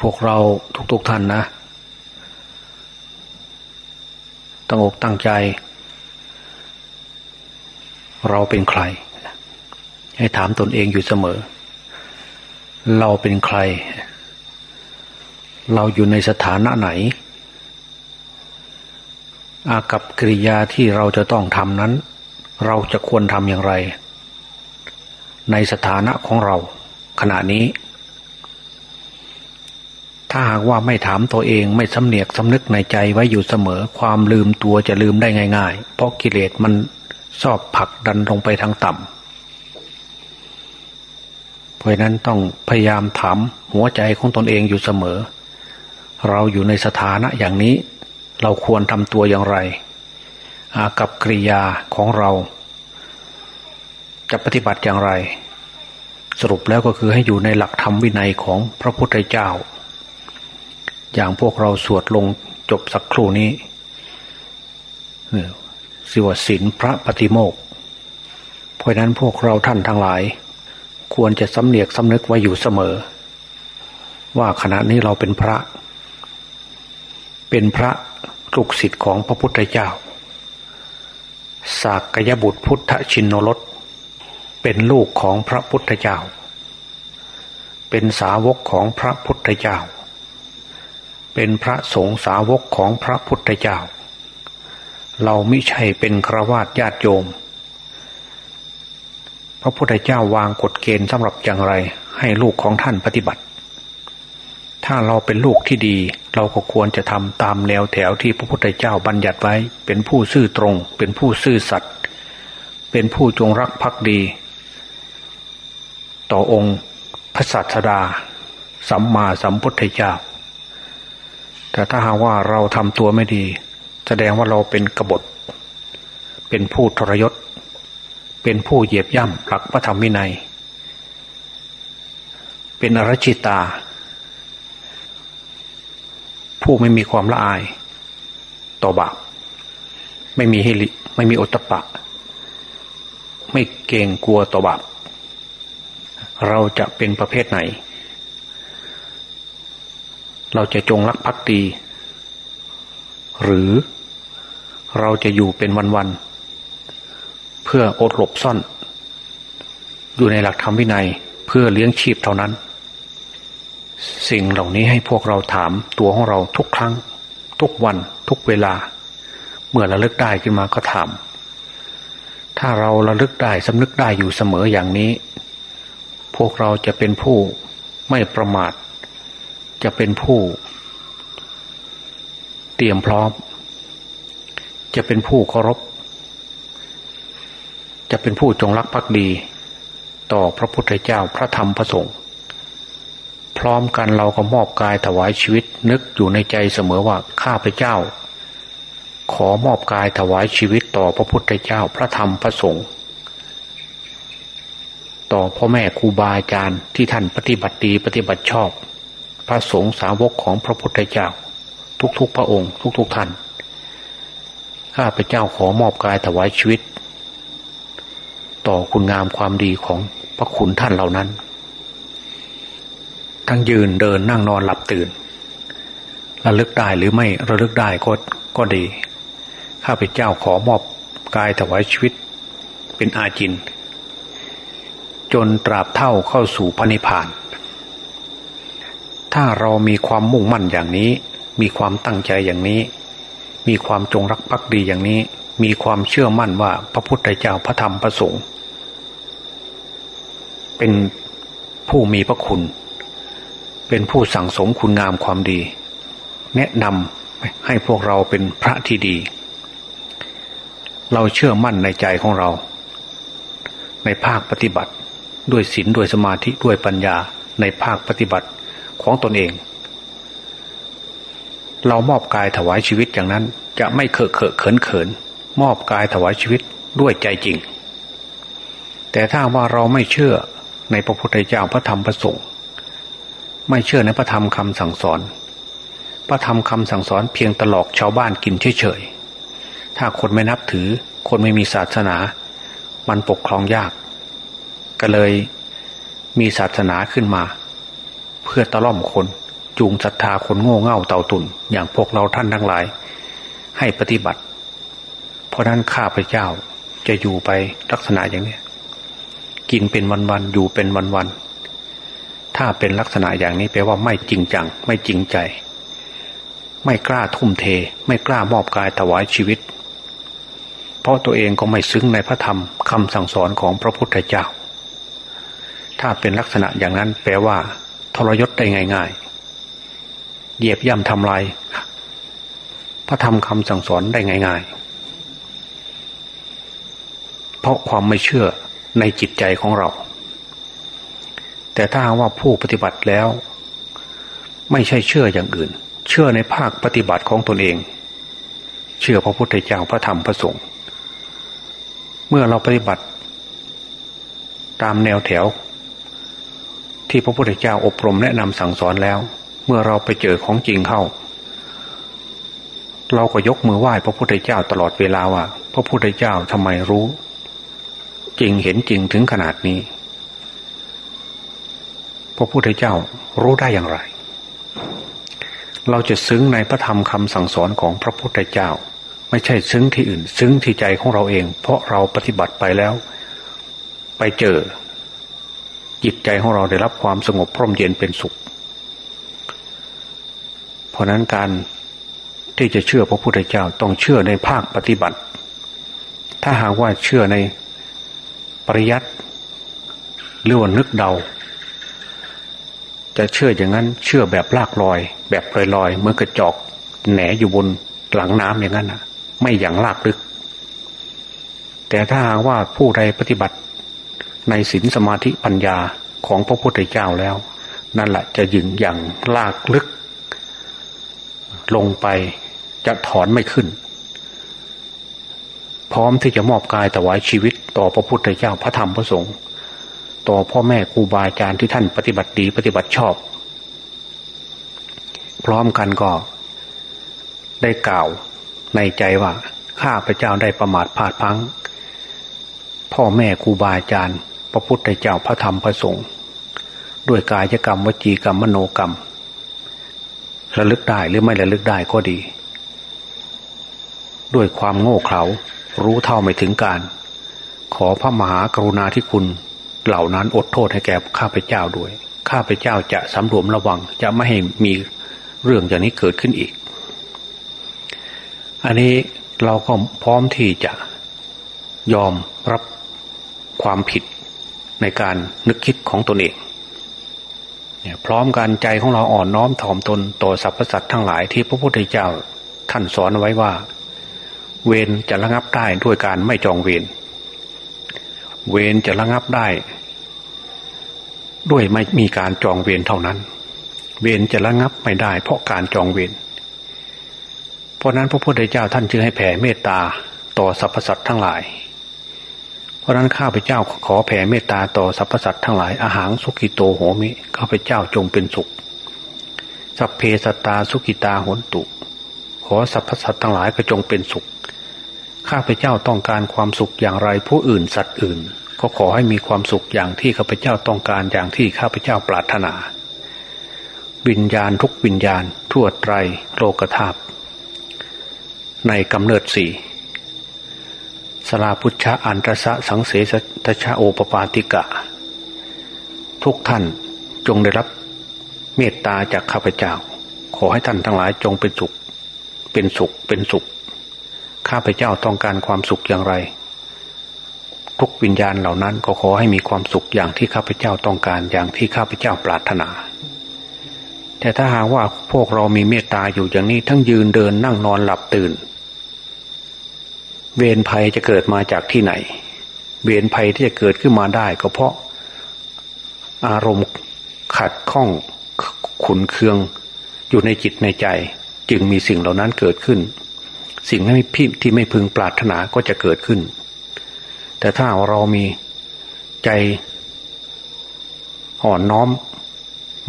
พวกเราทุกๆทท่านนะ ตั้งอกตั้งใจ เราเป็นใคร ให้ถามตนเองอยู่เสมอ เราเป็นใคร เราอยู่ในสถานะไหน อากับกิริยาที่เราจะต้องทำนั้น เราจะควรทำอย่างไร ในสถานะของเรา ขณะนี้ ถ้าหากว่าไม่ถามตัวเองไม่สำเนียกสำนึกในใจไว้อยู่เสมอ ความลืมตัวจะลืมได้ง่าย ๆ เพราะกิเลสมันชอบผลักดันลงไปทางต่ำเพราะนั้นต้องพยายามถามหัวใจของตนเองอยู่เสมอ เราอยู่ในสถานะอย่างนี้ เราควรทำตัวอย่างไรอากับกริยาของเรา จะปฏิบัติอย่างไร สรุปแล้วก็คือให้อยู่ในหลักธรรมวินัยของพระพุทธเจ้า อย่างพวกเราสวดลงจบสักครู่นี้สิวศินพระปฏิโมกเพราะนั้นพวกเราท่านทั้งหลาย ควรจะสำเนียกสำนึกไว้อยู่เสมอ ว่าขณะนี้เราเป็นพระ เป็นพระลูกศิษย์ของพระพุทธเจ้าสากยบุตรพุทธชินนรสเป็นลูกของพระพุทธเจ้า เป็นสาวกของพระพุทธเจ้า เป็นพระสงฆ์สาวกของพระพุทธเจ้า เราไม่ใช่เป็นครวาญญาติโยม พระพุทธเจ้าวางกฎเกณฑ์สำหรับอย่างไรให้ลูกของท่านปฏิบัติ ถ้าเราเป็นลูกที่ดี เราก็ควรจะทำตามแนวแถวที่พระพุทธเจ้าบัญญัติไว้ เป็นผู้ซื่อตรง เป็นผู้ซื่อสัตย์เป็นผู้จงรักภักดี ต่อองค์พระสัสดา สัมมาสัมพุทธเจ้า แต่ถ้าหากว่าเราทำตัวไม่ดี แสดงว่าเราเป็นกบฏ เป็นผู้ทรยศ เป็นผู้เหยียบย่ำหลักพระธรรมวินัย เป็นอรชิตา ผู้ไม่มีความละอาย ต่อบาปไม่มีฮิริไม่มีอตปะ ไม่เกรงกลัวต่อบาปเราจะเป็นประเภทไหน เราจะจงรักภักดี หรือเราจะอยู่เป็นวันๆเพื่ออดหลบซ่อน อยู่ในหลักธรรมวินัยเพื่อเลี้ยงชีพเท่านั้น สิ่งเหล่านี้ให้พวกเราถามตัวของเราทุกครั้ง ทุกวันทุกเวลา เมื่อระลึกได้ขึ้นมาก็ถาม ถ้าเราระลึกได้สำนึกได้อยู่เสมออย่างนี้ พวกเราจะเป็นผู้ไม่ประมาท จะเป็นผู้ เตรียมพร้อม จะเป็นผู้เคารพ จะเป็นผู้จงรักภักดี ต่อพระพุทธเจ้าพระธรรมพระสงฆ์พร้อมกันเราก็มอบกายถวายชีวิตนึกอยู่ในใจเสมอว่าข้าพเจ้า ขอมอบกายถวายชีวิตต่อพระพุทธเจ้าพระธรรมพระสงฆ์ต่อพ่อแม่ครูบาอาจารย์ที่ท่านปฏิบัติดีปฏิบัติชอบ พระสงฆ์สาวกของพระพุทธเจ้า ทุกๆพระองค์ ทุก ๆท่านข้าพเจ้าขอมอบกายถวายชีวิต ต่อคุณงามความดีของพระคุณท่านเหล่านั้น ทั้งยืนเดินนั่งนอนหลับตื่น ระลึกได้หรือไม่ระลึกได้ก็ก็ดี ข้าพเจ้าขอมอบกายถวายชีวิต เป็นอาจิน จนตราบเท่าเข้าสู่พระนิพพาน ถ้าเรามีความมุ่งมั่นอย่างนี้ มีความตั้งใจอย่างนี้ มีความจงรักภักดีอย่างนี้ มีความเชื่อมั่นว่าพระพุทธเจ้าพระธรรมพระสงฆ์เป็นผู้มีพระคุณ เป็นผู้สั่งสมคุณงามความดี แนะนำให้พวกเราเป็นพระที่ดี เราเชื่อมั่นในใจของเรา ในภาคปฏิบัติ ด้วยศีลด้วยสมาธิด้วยปัญญาในภาคปฏิบัติ ของตนเอง เรามอบกายถวายชีวิตอย่างนั้น จะไม่เคอะเคอะเขินเขิน มอบกายถวายชีวิตด้วยใจจริง แต่ถ้าว่าเราไม่เชื่อในพระพุทธเจ้าพระธรรมพระสงฆ์ไม่เชื่อในพระธรรมคำสั่งสอน พระธรรมคำสั่งสอนเพียงตลอกชาวบ้านกินเฉยๆ ถ้าคนไม่นับถือ คนไม่มีศาสนา มันปกครองยาก ก็เลยมีศาสนาขึ้นมา พื่อตะล่อมคน จูงศรัทธาคนโง่เง่าเต่าตุนอย่างพวกเราท่านทั้งหลาย ให้ปฏิบัติ เพราะนั้นข้าพเจ้าจะอยู่ไปลักษณะอย่างนี้กินเป็นวันๆอยู่เป็นวันๆถ้าเป็นลักษณะอย่างนี้แปลว่าไม่จริงจัง ไม่จริงใจ ไม่กล้าทุ่มเท ไม่กล้ามอบกายถวายชีวิต เพราะตัวเองก็ไม่ซึ้งในพระธรรมคำสั่งสอนของพระพุทธเจ้า ถ้าเป็นลักษณะอย่างนั้นแปลว่า ทรยศได้ง่าย ๆ เหยียบย่ำทำลายพระธรรมคำสั่งสอนได้ง่าย ๆ เพราะความไม่เชื่อในจิตใจของเรา แต่ถ้าว่าผู้ปฏิบัติแล้ว ไม่ใช่เชื่ออย่างอื่น เชื่อในภาคปฏิบัติของตนเอง เชื่อพระพุทธเจ้าพระธรรมพระสงฆ์เมื่อเราปฏิบัติ ตามแนวแถว ที่พระพุทธเจ้าอบรมแนะนำสั่งสอนแล้ว เมื่อเราไปเจอของจริงเข้า เราก็ยกมือไหว้พระพุทธเจ้าตลอดเวลาว่า พระพุทธเจ้าทำไมรู้ จริงเห็นจริงถึงขนาดนี้ พระพุทธเจ้ารู้ได้อย่างไร เราจะซึ้งในพระธรรมคำสั่งสอนของพระพุทธเจ้า ไม่ใช่ซึ้งที่อื่น ซึ้งที่ใจของเราเอง เพราะเราปฏิบัติไปแล้ว ไปเจอ จิตใจของเราได้รับความสงบพร่มเย็นเป็นสุข เพราะนั้นการที่จะเชื่อพระพุทธเจ้าต้องเชื่อในภาคปฏิบัติ ถ้าหากว่าเชื่อในปริยัติหรือว่านึกเดา จะเชื่ออย่างนั้นเชื่อแบบลากลอย แบบลอยลอยเมื่อกระจอกแหนอยู่บนหลังน้ำอย่างนั้นนะไม่อย่างลากลึก แต่ถ้าหากว่าผู้ใดปฏิบัติ ในศีลสมาธิปัญญาของพระพุทธเจ้าแล้ว นั่นแหละจะยึงอย่างลากลึก ลงไปจะถอนไม่ขึ้น พร้อมที่จะมอบกายถวายชีวิต ต่อพระพุทธเจ้าพระธรรมพระสงฆ์ต่อพ่อแม่ครูบาอาจารย์ที่ท่านปฏิบัติดีปฏิบัติชอบ พร้อมกันก็ได้กล่าวในใจว่าข้าพระเจ้าได้ประมาทพลาดพัง พ่อแม่ครูบาอาจารย์ พระพุทธเจ้าพระธรรมพระสงฆ์ด้วยกายกรรมวจีกรรมมโนกรรมระลึกได้หรือไม่ระลึกได้ก็ดี ด้วยความโง่เขลารู้เท่าไม่ถึงการ ขอพระมหากรุณาธิคุณเหล่านั้นอดโทษให้แก่ข้าพเจ้าด้วย ข้าพเจ้าจะสำรวมระวังจะไม่ให้มีเรื่องอย่างนี้เกิดขึ้นอีก อันนี้เราก็พร้อมที่จะยอมรับความผิด ในการนึกคิดของตนเองพร้อมกันใจของเราอ่อนน้อมถ่อมตนต่อสรรพสัตว์ทั้งหลายที่พระพุทธเจ้าท่านสอนไว้ว่า เวรจะระงับได้ด้วยการไม่จองเวรเวรจะระงับได้ ด้วยไม่มีการจองเวรเท่านั้น เวรจะระงับไม่ได้ เพราะการจองเวรเพราะนั้นพระพุทธเจ้าท่านจึงให้แผ่เมตตาต่อสรรพสัตว์ทั้งหลาย เพราะนั้นข้าพเจ้าขอแผ่เมตตาต่อสรรพสัตว์ทั้งหลายอาหารสุกิโตโหมิข้าพเจ้าจงเป็นสุข สัพเพสตาสุกิตาหนตุ ขอสรรพสัตว์ทั้งหลายก็จงเป็นสุข ข้าพเจ้าต้องการความสุขอย่างไรผู้อื่นสัตว์อื่น ก็ขอให้มีความสุขอย่างที่ข้าพเจ้าต้องการอย่างที่ข้าพเจ้าปรารถนา วิญญาณทุกวิญญาณทั่วไตรโลกธาตุในกำเนิดสี่ สลาพุชะอันตรสะสังเสสตชาโอปปาติกะ ทุกท่านจงได้รับเมตตาจากข้าพเจ้า ขอให้ท่านทั้งหลายจงเป็นสุข เป็นสุขเป็นสุข ข้าพเจ้าต้องการความสุขอย่างไร ทุกวิญญาณเหล่านั้นก็ขอให้มีความสุขอย่างที่ข้าพเจ้าต้องการอย่างที่ข้าพเจ้าปรารถนา แต่ถ้าหากว่าพวกเรามีเมตตาอยู่อย่างนี้ทั้งยืนเดินนั่งนอนหลับตื่น เวรภัยจะเกิดมาจากที่ไหน เวรภัยที่จะเกิดขึ้นมาได้ ก็เพราะอารมณ์ขัดข้องขุนเคืองอยู่ในจิตในใจ จึงมีสิ่งเหล่านั้นเกิดขึ้น สิ่งที่ที่ไม่พึงปรารถนาก็จะเกิดขึ้น แต่ถ้าเรามีใจอ่อนน้อม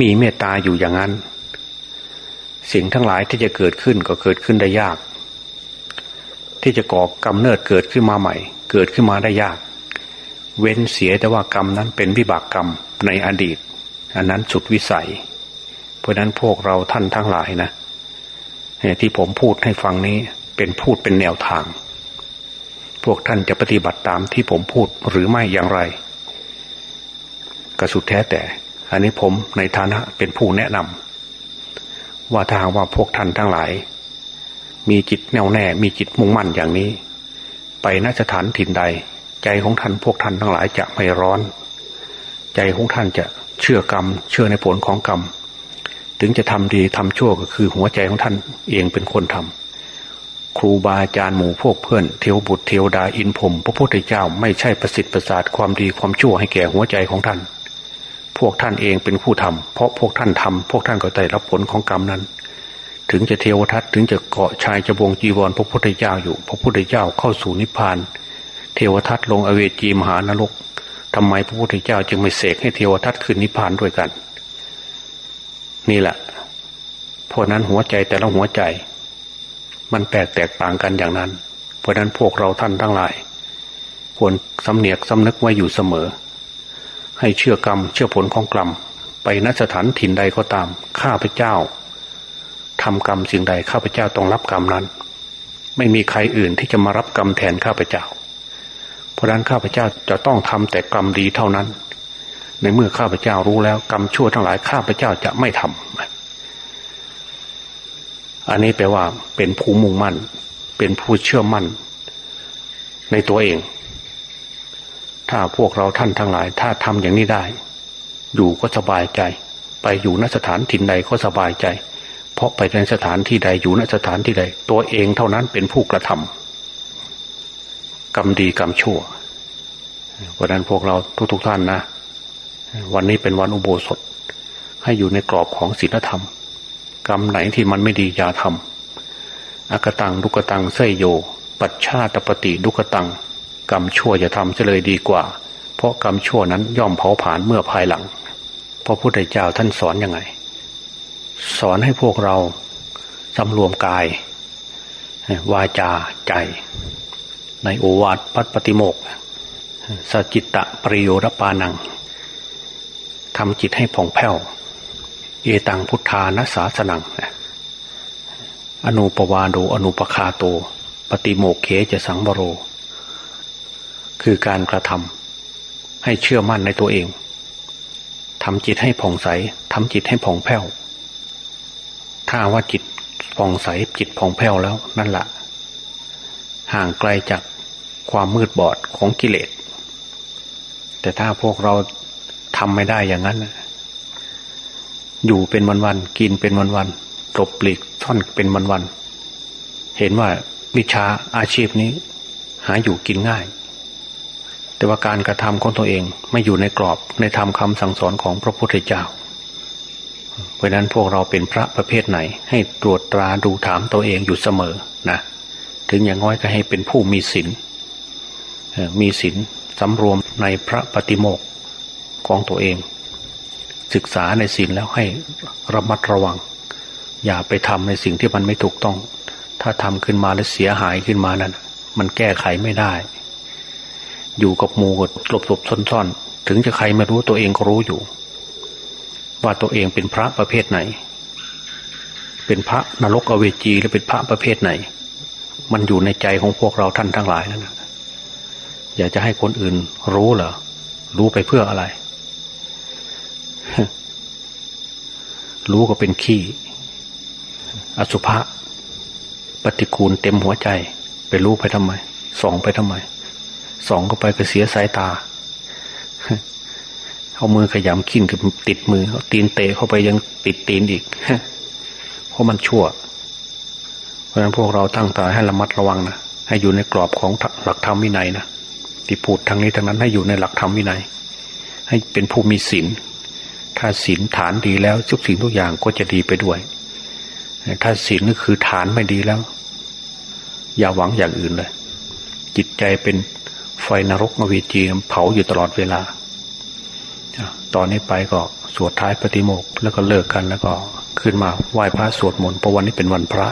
มีเมตตาอยู่อย่างนั้น สิ่งทั้งหลายที่จะเกิดขึ้นก็เกิดขึ้นได้ยาก ที่จะก่อกรรมเนิดเกิดขึ้นมาใหม่ เกิดขึ้นมาได้ยาก เว้นเสียแต่ว่ากรรมนั้นเป็นวิบากกรรมในอดีต อันนั้นสุดวิสัย เพราะนั้นพวกเราท่านทั้งหลายนะที่ผมพูดให้ฟังนี้เป็นพูดเป็นแนวทาง พวกท่านจะปฏิบัติตามที่ผมพูดหรือไม่อย่างไรก็สุดแท้แต่ อันนี้ผมในฐานะเป็นผู้แนะนำว่าถ้าหากว่าพวกท่านทั้งหลาย มีจิตแน่วแน่ มีจิตมุ่งมั่นอย่างนี้ ไปนสถานถิ่นใด ใจของท่านพวกท่านทั้งหลายจะไม่ร้อน ใจของท่านจะเชื่อกรรม เชื่อในผลของกรรม ถึงจะทำดีทำชั่วก็คือหัวใจของท่านเองเป็นคนทำครูบาอาจารย์หมู่พวกเพื่อนเทวบุตรเทวดาอินพรมพระพุทธเจ้าไม่ใช่ประสิทธิ์ประสาทความดีความชั่วให้แก่หัวใจของท่าน พวกท่านเองเป็นผู้ทำเพราะพวกท่านทำพวกท่านก็ได้รับผลของกรรมนั้น ถึงจะเทวทัตถึงจะเกาะชายจะวงจีวรพระพุทธเจ้าอยู่ พระพุทธเจ้าเข้าสู่นิพพาน เทวทัตลงอเวจีมหานรกทำไมพระพุทธเจ้าจึงไม่เสกให้เทวทัตขึ้นนิพพานด้วยกัน นี่แหละเพราะนั้นหัวใจแต่ละหัวใจ มันแตกแตกต่างกันอย่างนั้น เพราะนั้นพวกเราท่านทั้งหลาย ควรสำเนียกสำนึกไว้อยู่เสมอ ให้เชื่อกรรมเชื่อผลของกรรมไปนสถานถิ่นใดก็ตามข้าพเจ้า ทำกรรมสิ่งใดข้าพเจ้าต้องรับกรรมนั้น ไม่มีใครอื่นที่จะมารับกรรมแทนข้าพเจ้า เพราะนั้นข้าพเจ้าจะต้องทำแต่กรรมดีเท่านั้น ในเมื่อข้าพเจ้ารู้แล้วกรรมชั่วทั้งหลายข้าพเจ้าจะไม่ทำอันนี้แปลว่าเป็นผู้มุ่งมั่น เป็นผู้เชื่อมั่น ในตัวเอง ถ้าพวกเราท่านทั้งหลาย ถ้าทำอย่างนี้ได้ อยู่ก็สบายใจ ไปอยู่นสถานถิ่นใดก็สบายใจ เพราะไปในสถานที่ใดอยู่นสถานที่ใด ตัวเองเท่านั้นเป็นผู้กระทำกรรมดีกรรมชั่ว เพราะนั้นพวกเราทุกๆทท่านนะ วันนี้เป็นวันอุโบสถ ให้อยู่ในกรอบของศีลธรรม กรรมไหนที่มันไม่ดีอย่าทำอกตังดุกตังเสยโย ปัจชาตปฏิดุกตัง กรรมชั่วจะทำจะเลยดีกว่า เพราะกรรมชั่วนั้นย่อมเผาผลาญเมื่อภายหลังพระพุทธเจ้าท่านสอนอยังไง สอนให้พวกเราสำรวมกาย วาจาใจ ในโอวาทปัตปฏิโมกสจิตตะปริโยรปานังทำจิตให้ผ่องแผ้ว เอตังพุทธานาสาสนัง อนุปวาโดอนุปคาโต ปฏิโมกเขจะสังบโร คือการกระทำให้เชื่อมั่นในตัวเองทำจิตให้ผ่องใสทำจิตให้ผ่องแผ้ว ถ้าว่าจิตผ่องใสจิตผ่องแผ้วแล้ว นั่นแหละห่างไกลจากความมืดบอดของกิเลส แต่ถ้าพวกเราทำไม่ได้อย่างนั้นอยู่เป็นวันๆกินเป็นวันๆตบปลีกท่อนเป็นวันๆเห็นว่าวิชาอาชีพนี้ หาอยู่กินง่าย แต่ว่าการกระทำของตัวเองไม่อยู่ในกรอบในธรรมคาสั่งสอนของพระพุทธเจ้า เพราะนั้นพวกเราเป็นพระประเภทไหน ให้ตรวจตราดูถามตัวเองอยู่เสมอนะถึงอย่างน้อยก็ให้เป็นผู้มีศีลมีศีลสำรวมในพระปฏิโมกของตัวเอง ศึกษาในศีลแล้วให้ระมัดระวัง อย่าไปทำในสิ่งที่มันไม่ถูกต้อง ถ้าทำขึ้นมาแล้วเสียหายขึ้นมานั้นมันแก้ไขไม่ได้ อยู่กับหมูกหลบหลบซ่อนซ่อนถึงจะใครไม่รู้ตัวเองก็รู้อยู่ ว่าตัวเองเป็นพระประเภทไหน เป็นพระนรกอเวจีหรือเป็นพระประเภทไหน มันอยู่ในใจของพวกเราท่านทั้งหลายนั่นนะอยากจะให้คนอื่นรู้เหรอรู้ไปเพื่ออะไร รู้ก็เป็นขี้ อสุภะปฏิกูลเต็มหัวใจ ไปรู้ไปทำไมส่องไปทำไมส่องเข้าไปก็เสียสายตา เอามือขยำขิ้นกับติดมือเอาตีนเตะเข้าไปยังติดตีนอีกเพราะมันชั่ว เพราะฉะนั้นพวกเราตั้งตาให้ระมัดระวังนะให้อยู่ในกรอบของหลักธรรมวินัยนะที่พูดทางนี้ทางนั้นให้อยู่ในหลักธรรมวินัย ให้เป็นผู้มีศีลถ้าศีลฐานดีแล้วทุกสิ่งทุกอย่างก็จะดีไปด้วย ถ้าศีลก็คือฐานไม่ดีแล้ว อย่าหวังอย่างอื่นเลย จิตใจเป็นไฟนรกอวิจีเผาอยู่ตลอดเวลา ตอนนี้ไปก็สวดท้ายปฏิโมกแล้วก็เลิกกันแล้วก็ขึ้นมาไหว้พระสวดมนต์เพราะวันนี้เป็นวันพระ